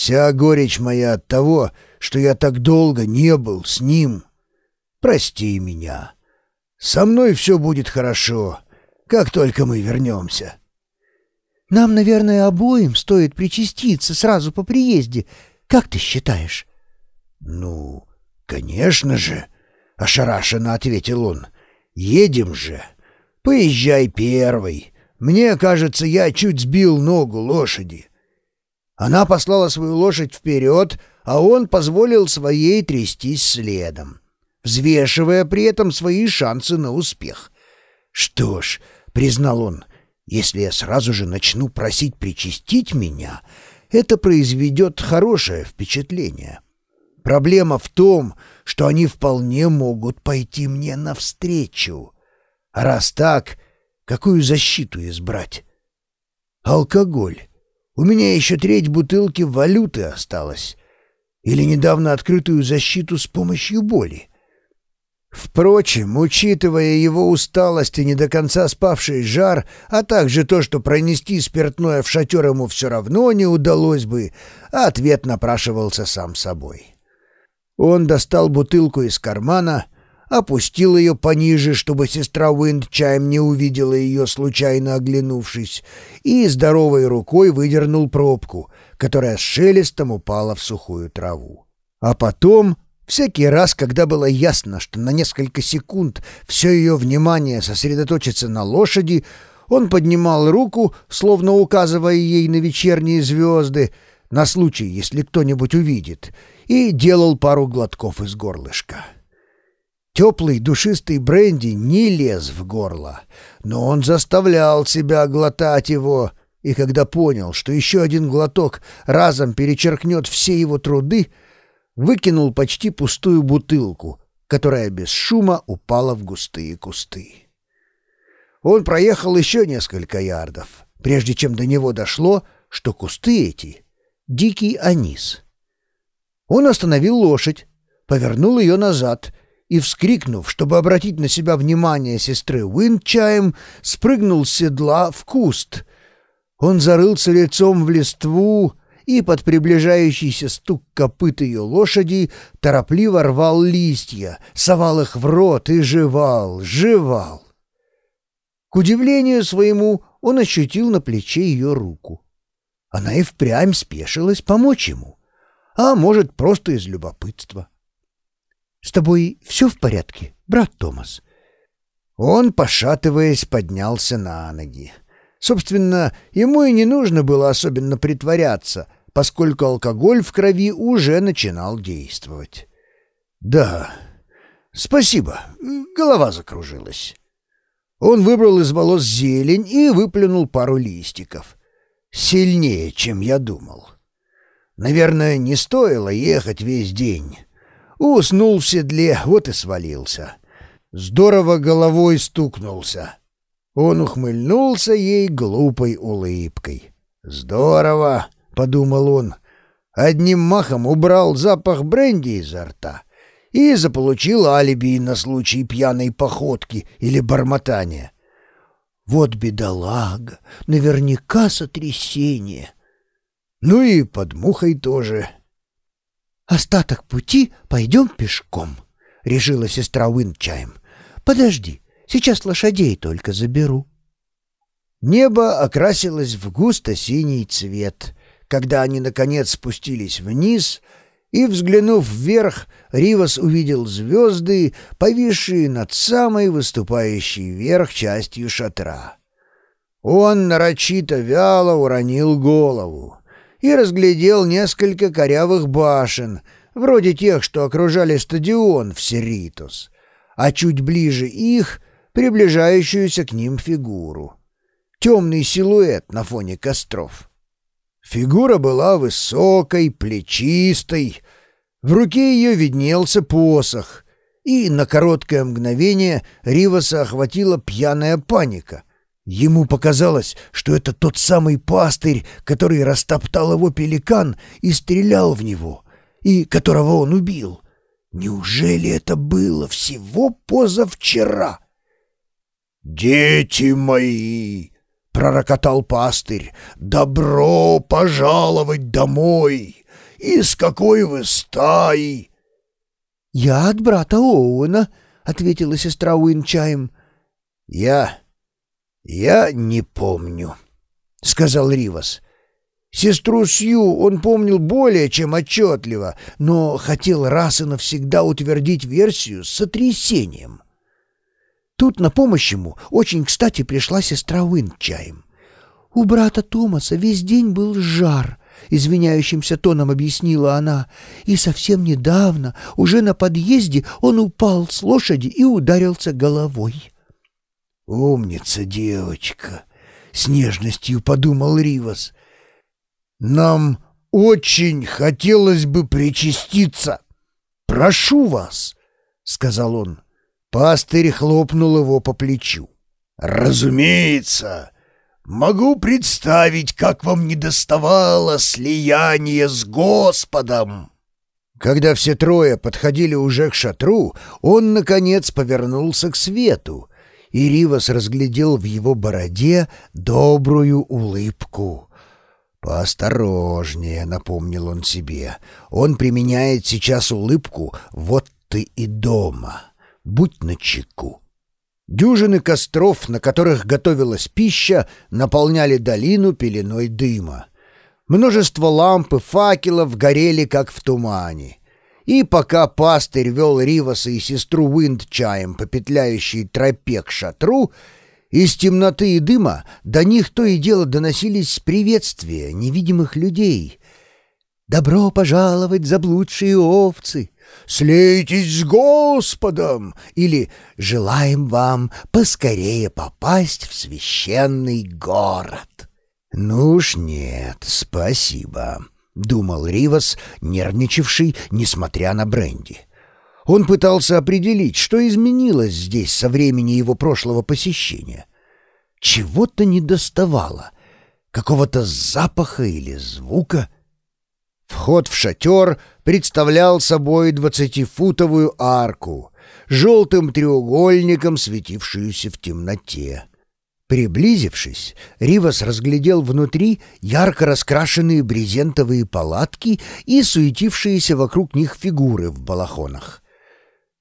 Вся горечь моя от того, что я так долго не был с ним. Прости меня. Со мной все будет хорошо, как только мы вернемся». «Нам, наверное, обоим стоит причаститься сразу по приезде. Как ты считаешь?» «Ну, конечно же», — ошарашенно ответил он. «Едем же. Поезжай первый. Мне кажется, я чуть сбил ногу лошади». Она послала свою лошадь вперед, а он позволил своей трястись следом, взвешивая при этом свои шансы на успех. «Что ж», — признал он, — «если я сразу же начну просить причастить меня, это произведет хорошее впечатление». Проблема в том, что они вполне могут пойти мне навстречу. А раз так, какую защиту избрать? Алкоголь. У меня еще треть бутылки валюты осталось. Или недавно открытую защиту с помощью боли. Впрочем, учитывая его усталость и не до конца спавший жар, а также то, что пронести спиртное в шатер ему все равно не удалось бы, ответ напрашивался сам собой. Он достал бутылку из кармана, опустил ее пониже, чтобы сестра Уиндчайм не увидела ее, случайно оглянувшись, и здоровой рукой выдернул пробку, которая с шелестом упала в сухую траву. А потом, всякий раз, когда было ясно, что на несколько секунд все ее внимание сосредоточится на лошади, он поднимал руку, словно указывая ей на вечерние звезды, на случай, если кто-нибудь увидит, и делал пару глотков из горлышка. Теплый душистый бренди не лез в горло, но он заставлял себя глотать его, и когда понял, что еще один глоток разом перечеркнет все его труды, выкинул почти пустую бутылку, которая без шума упала в густые кусты. Он проехал еще несколько ярдов, прежде чем до него дошло, что кусты эти — дикий анис — он остановил лошадь, повернул ее назад и, вскрикнув, чтобы обратить на себя внимание сестры Уинчаем, спрыгнул с седла в куст. Он зарылся лицом в листву и под приближающийся стук копыт ее лошади торопливо рвал листья, совал их в рот и жевал, жевал. К удивлению своему он ощутил на плече ее руку. Она и впрямь спешилась помочь ему а может, просто из любопытства. «С тобой все в порядке, брат Томас?» Он, пошатываясь, поднялся на ноги. Собственно, ему и не нужно было особенно притворяться, поскольку алкоголь в крови уже начинал действовать. «Да, спасибо, голова закружилась». Он выбрал из волос зелень и выплюнул пару листиков. Сильнее, чем я думал. Наверное, не стоило ехать весь день. Уснул в седле, вот и свалился. Здорово головой стукнулся. Он ухмыльнулся ей глупой улыбкой. «Здорово!» — подумал он. Одним махом убрал запах бренди изо рта и заполучил алиби на случай пьяной походки или бормотания. «Вот бедолага! Наверняка сотрясение!» Ну и под мухой тоже. «Остаток пути пойдем пешком», — решила сестра Уинчайм. «Подожди, сейчас лошадей только заберу». Небо окрасилось в густо-синий цвет, когда они, наконец, спустились вниз, и, взглянув вверх, Ривас увидел звезды, повисшие над самой выступающей вверх частью шатра. Он нарочито вяло уронил голову и разглядел несколько корявых башен, вроде тех, что окружали стадион в Серитус, а чуть ближе их — приближающуюся к ним фигуру. Темный силуэт на фоне костров. Фигура была высокой, плечистой, в руке ее виднелся посох, и на короткое мгновение Риваса охватила пьяная паника — Ему показалось, что это тот самый пастырь, который растоптал его пеликан и стрелял в него, и которого он убил. Неужели это было всего позавчера? «Дети мои!» — пророкотал пастырь. «Добро пожаловать домой! Из какой вы стаи?» «Я от брата Оуэна», — ответила сестра Уин чаем. «Я... я не помню», — сказал Ривас. Сестру Сью он помнил более чем отчетливо, но хотел раз и навсегда утвердить версию с сотрясением. Тут на помощь ему очень кстати пришла сестра Уин чаем. «У брата Томаса весь день был жар», — извиняющимся тоном объяснила она, «и совсем недавно, уже на подъезде, он упал с лошади и ударился головой». «Умница девочка!» — с нежностью подумал Ривас. «Нам очень хотелось бы причаститься. Прошу вас!» — сказал он. Пастырь хлопнул его по плечу. «Разумеется!» Могу представить, как вам недоставало слияния с Господом!» Когда все трое подходили уже к шатру, он, наконец, повернулся к свету, и Ривас разглядел в его бороде добрую улыбку. «Поосторожнее», — напомнил он себе, — «он применяет сейчас улыбку «вот ты и дома». Будь начеку». Дюжины костров, на которых готовилась пища, наполняли долину пеленой дыма. Множество ламп и факелов горели, как в тумане. И пока пастырь вел Риваса и сестру Уиндчаем по петляющей тропе к шатру, из темноты и дыма до них то и дело доносились приветствия невидимых людей. «Добро пожаловать, заблудшие овцы! «Слейтесь с Господом!» или «Желаем вам поскорее попасть в священный город». «Ну уж нет, спасибо», — думал Ривас, нервничавший, несмотря на бренди. Он пытался определить, что изменилось здесь со времени его прошлого посещения. Чего-то недоставало, какого-то запаха или звука — Вход в шатер представлял собой двадцатифутовую арку, желтым треугольником, светившуюся в темноте. Приблизившись, Ривас разглядел внутри ярко раскрашенные брезентовые палатки и суетившиеся вокруг них фигуры в балахонах.